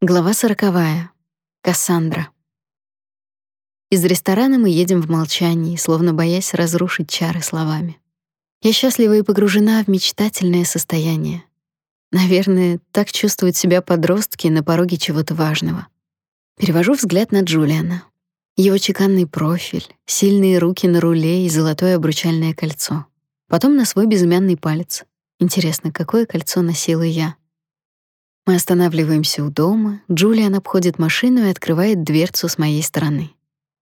Глава сороковая. Кассандра. Из ресторана мы едем в молчании, словно боясь разрушить чары словами. Я счастлива и погружена в мечтательное состояние. Наверное, так чувствуют себя подростки на пороге чего-то важного. Перевожу взгляд на Джулиана. Его чеканный профиль, сильные руки на руле и золотое обручальное кольцо. Потом на свой безымянный палец. Интересно, какое кольцо носила я? Мы останавливаемся у дома, Джулиан обходит машину и открывает дверцу с моей стороны.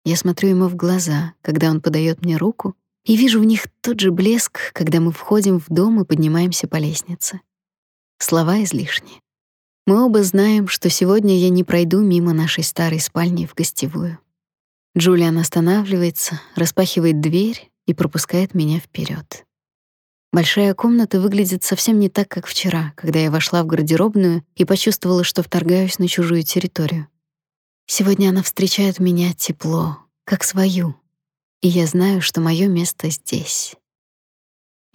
Я смотрю ему в глаза, когда он подает мне руку, и вижу в них тот же блеск, когда мы входим в дом и поднимаемся по лестнице. Слова излишни. Мы оба знаем, что сегодня я не пройду мимо нашей старой спальни в гостевую. Джулиан останавливается, распахивает дверь и пропускает меня вперед. Большая комната выглядит совсем не так, как вчера, когда я вошла в гардеробную и почувствовала, что вторгаюсь на чужую территорию. Сегодня она встречает меня тепло, как свою, и я знаю, что моё место здесь.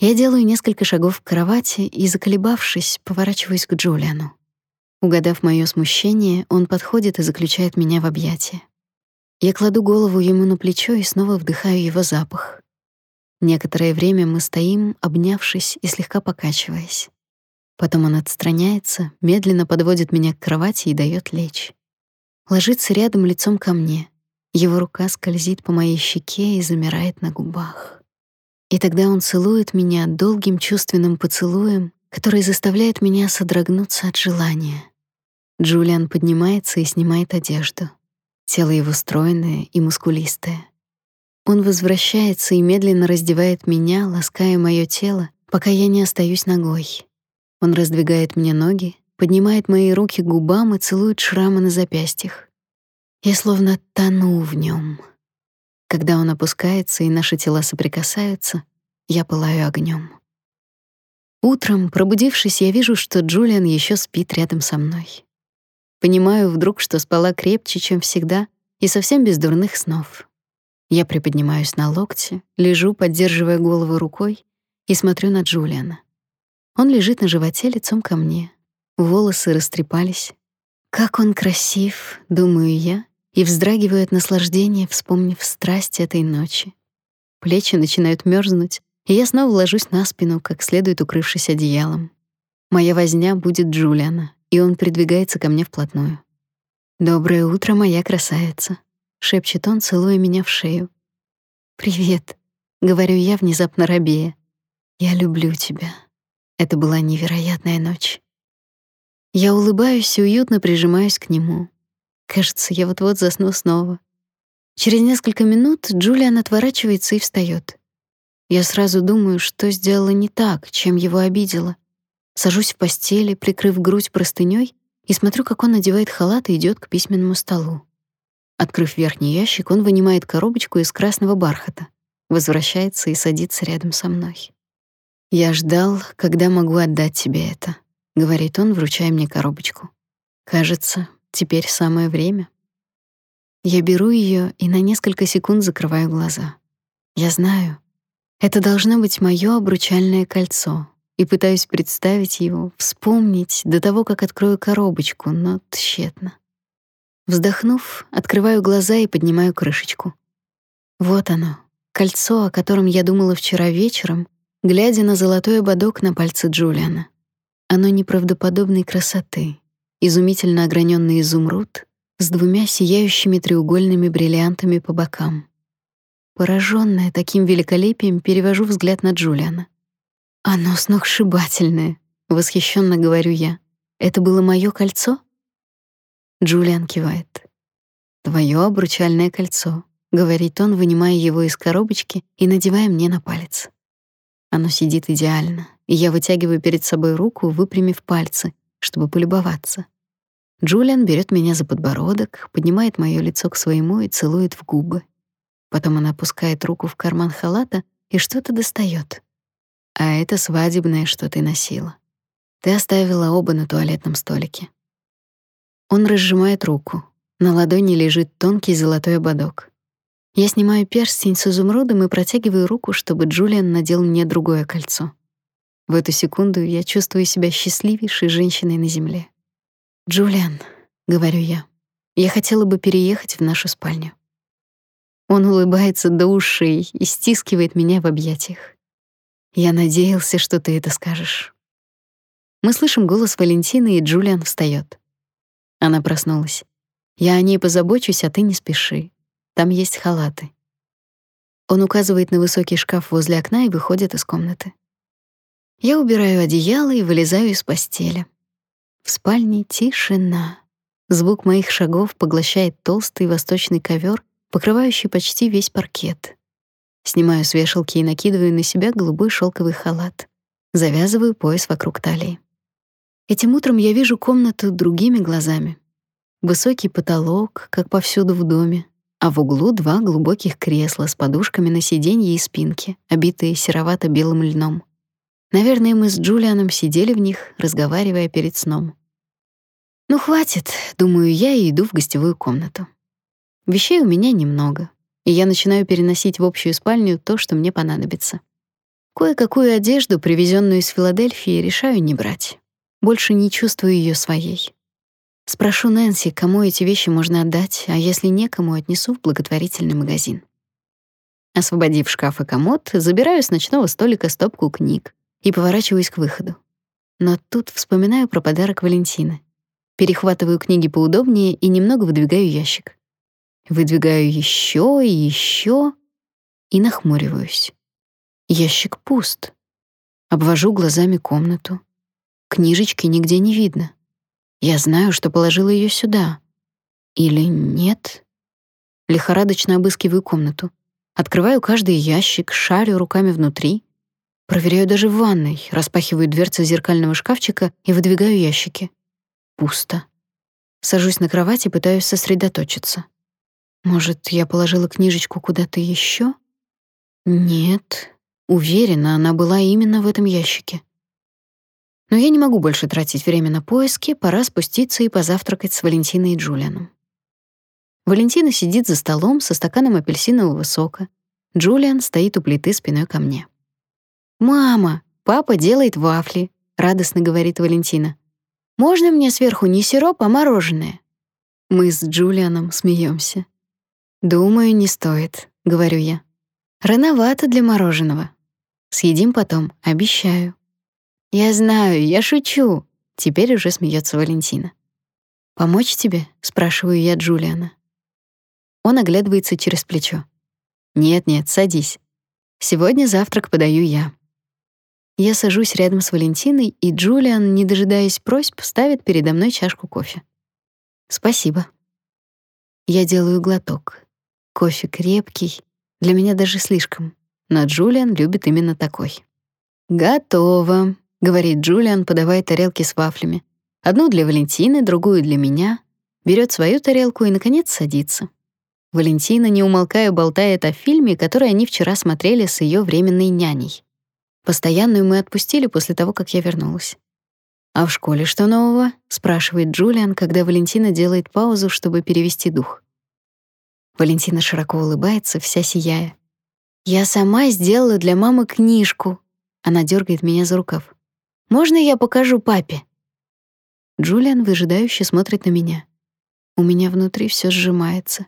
Я делаю несколько шагов к кровати и, заколебавшись, поворачиваюсь к Джулиану. Угадав моё смущение, он подходит и заключает меня в объятия. Я кладу голову ему на плечо и снова вдыхаю его запах. Некоторое время мы стоим, обнявшись и слегка покачиваясь. Потом он отстраняется, медленно подводит меня к кровати и даёт лечь. Ложится рядом лицом ко мне. Его рука скользит по моей щеке и замирает на губах. И тогда он целует меня долгим чувственным поцелуем, который заставляет меня содрогнуться от желания. Джулиан поднимается и снимает одежду. Тело его стройное и мускулистое. Он возвращается и медленно раздевает меня, лаская моё тело, пока я не остаюсь ногой. Он раздвигает мне ноги, поднимает мои руки к губам и целует шрамы на запястьях. Я словно тону в нём. Когда он опускается и наши тела соприкасаются, я пылаю огнём. Утром, пробудившись, я вижу, что Джулиан ещё спит рядом со мной. Понимаю вдруг, что спала крепче, чем всегда, и совсем без дурных снов. Я приподнимаюсь на локте, лежу, поддерживая голову рукой, и смотрю на Джулиана. Он лежит на животе лицом ко мне. Волосы растрепались. Как он красив, думаю я, и вздрагиваю от наслаждения, вспомнив страсть этой ночи. Плечи начинают мерзнуть, и я снова ложусь на спину, как следует укрывшись одеялом. Моя возня будет Джулиана, и он придвигается ко мне вплотную. «Доброе утро, моя красавица», — шепчет он, целуя меня в шею. «Привет», — говорю я, внезапно робея. «Я люблю тебя». Это была невероятная ночь. Я улыбаюсь и уютно прижимаюсь к нему. Кажется, я вот-вот засну снова. Через несколько минут Джулиан отворачивается и встаёт. Я сразу думаю, что сделала не так, чем его обидела. Сажусь в постели, прикрыв грудь простынёй, и смотрю, как он надевает халат и идёт к письменному столу. Открыв верхний ящик, он вынимает коробочку из красного бархата, возвращается и садится рядом со мной. «Я ждал, когда могу отдать тебе это», — говорит он, вручая мне коробочку. «Кажется, теперь самое время». Я беру ее и на несколько секунд закрываю глаза. Я знаю, это должно быть моё обручальное кольцо, и пытаюсь представить его, вспомнить до того, как открою коробочку, но тщетно. Вздохнув, открываю глаза и поднимаю крышечку. Вот оно, кольцо, о котором я думала вчера вечером, глядя на золотой ободок на пальце Джулиана. Оно неправдоподобной красоты, изумительно ограненный изумруд с двумя сияющими треугольными бриллиантами по бокам. Пораженная таким великолепием, перевожу взгляд на Джулиана. Оно сногсшибательное, восхищенно говорю я. Это было мое кольцо? Джулиан кивает. «Твое обручальное кольцо», — говорит он, вынимая его из коробочки и надевая мне на палец. Оно сидит идеально, и я вытягиваю перед собой руку, выпрямив пальцы, чтобы полюбоваться. Джулиан берет меня за подбородок, поднимает моё лицо к своему и целует в губы. Потом она опускает руку в карман халата и что-то достает. А это свадебное, что ты носила. Ты оставила оба на туалетном столике. Он разжимает руку. На ладони лежит тонкий золотой ободок. Я снимаю перстень с изумрудом и протягиваю руку, чтобы Джулиан надел мне другое кольцо. В эту секунду я чувствую себя счастливейшей женщиной на земле. «Джулиан», говорю я. Я хотела бы переехать в нашу спальню. Он улыбается до ушей и стискивает меня в объятиях. Я надеялся, что ты это скажешь. Мы слышим голос Валентины, и Джулиан встаёт. Она проснулась. Я о ней позабочусь, а ты не спеши. Там есть халаты. Он указывает на высокий шкаф возле окна и выходит из комнаты. Я убираю одеяло и вылезаю из постели. В спальне тишина. Звук моих шагов поглощает толстый восточный ковер, покрывающий почти весь паркет. Снимаю с вешалки и накидываю на себя голубой шелковый халат. Завязываю пояс вокруг талии. Этим утром я вижу комнату другими глазами. Высокий потолок, как повсюду в доме, а в углу два глубоких кресла с подушками на сиденье и спинке, обитые серовато-белым льном. Наверное, мы с Джулианом сидели в них, разговаривая перед сном. Ну хватит, думаю я и иду в гостевую комнату. Вещей у меня немного, и я начинаю переносить в общую спальню то, что мне понадобится. Кое-какую одежду, привезенную из Филадельфии, решаю не брать. Больше не чувствую ее своей. Спрошу Нэнси, кому эти вещи можно отдать, а если некому, отнесу в благотворительный магазин. Освободив шкаф и комод, забираю с ночного столика стопку книг и поворачиваюсь к выходу. Но тут вспоминаю про подарок Валентины. Перехватываю книги поудобнее и немного выдвигаю ящик. Выдвигаю еще и еще и нахмуриваюсь. Ящик пуст. Обвожу глазами комнату. Книжечки нигде не видно. Я знаю, что положила ее сюда. Или нет? Лихорадочно обыскиваю комнату. Открываю каждый ящик, шарю руками внутри. Проверяю даже в ванной, распахиваю дверцы зеркального шкафчика и выдвигаю ящики. Пусто. Сажусь на кровать и пытаюсь сосредоточиться. Может, я положила книжечку куда-то еще? Нет. Уверена, она была именно в этом ящике. Но я не могу больше тратить время на поиски, пора спуститься и позавтракать с Валентиной и Джулианом. Валентина сидит за столом со стаканом апельсинового сока. Джулиан стоит у плиты спиной ко мне. «Мама, папа делает вафли», — радостно говорит Валентина. «Можно мне сверху не сироп, а мороженое?» Мы с Джулианом смеемся. «Думаю, не стоит», — говорю я. «Рановато для мороженого. Съедим потом, обещаю». Я знаю, я шучу. Теперь уже смеется Валентина. Помочь тебе? спрашиваю я Джулиана. Он оглядывается через плечо. Нет-нет, садись. Сегодня завтрак подаю я. Я сажусь рядом с Валентиной, и Джулиан, не дожидаясь просьб, ставит передо мной чашку кофе. Спасибо. Я делаю глоток. Кофе крепкий, для меня даже слишком, но Джулиан любит именно такой. Готово, — говорит Джулиан, подавая тарелки с вафлями. Одну для Валентины, другую для меня. Берет свою тарелку и, наконец, садится. Валентина, не умолкая, болтает о фильме, который они вчера смотрели с ее временной няней. Постоянную мы отпустили после того, как я вернулась. «А в школе что нового?» — спрашивает Джулиан, когда Валентина делает паузу, чтобы перевести дух. Валентина широко улыбается, вся сияя. «Я сама сделала для мамы книжку». Она дергает меня за рукав. Можно я покажу папе?» Джулиан выжидающе смотрит на меня. У меня внутри все сжимается.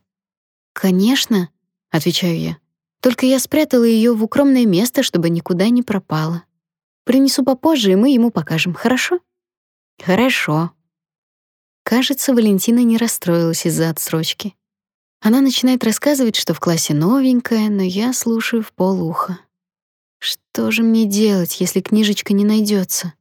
«Конечно», — отвечаю я. «Только я спрятала ее в укромное место, чтобы никуда не пропала. Принесу попозже, и мы ему покажем, хорошо?» «Хорошо». Кажется, Валентина не расстроилась из-за отсрочки. Она начинает рассказывать, что в классе новенькая, но я слушаю в полуха. Что же мне делать, если книжечка не найдется?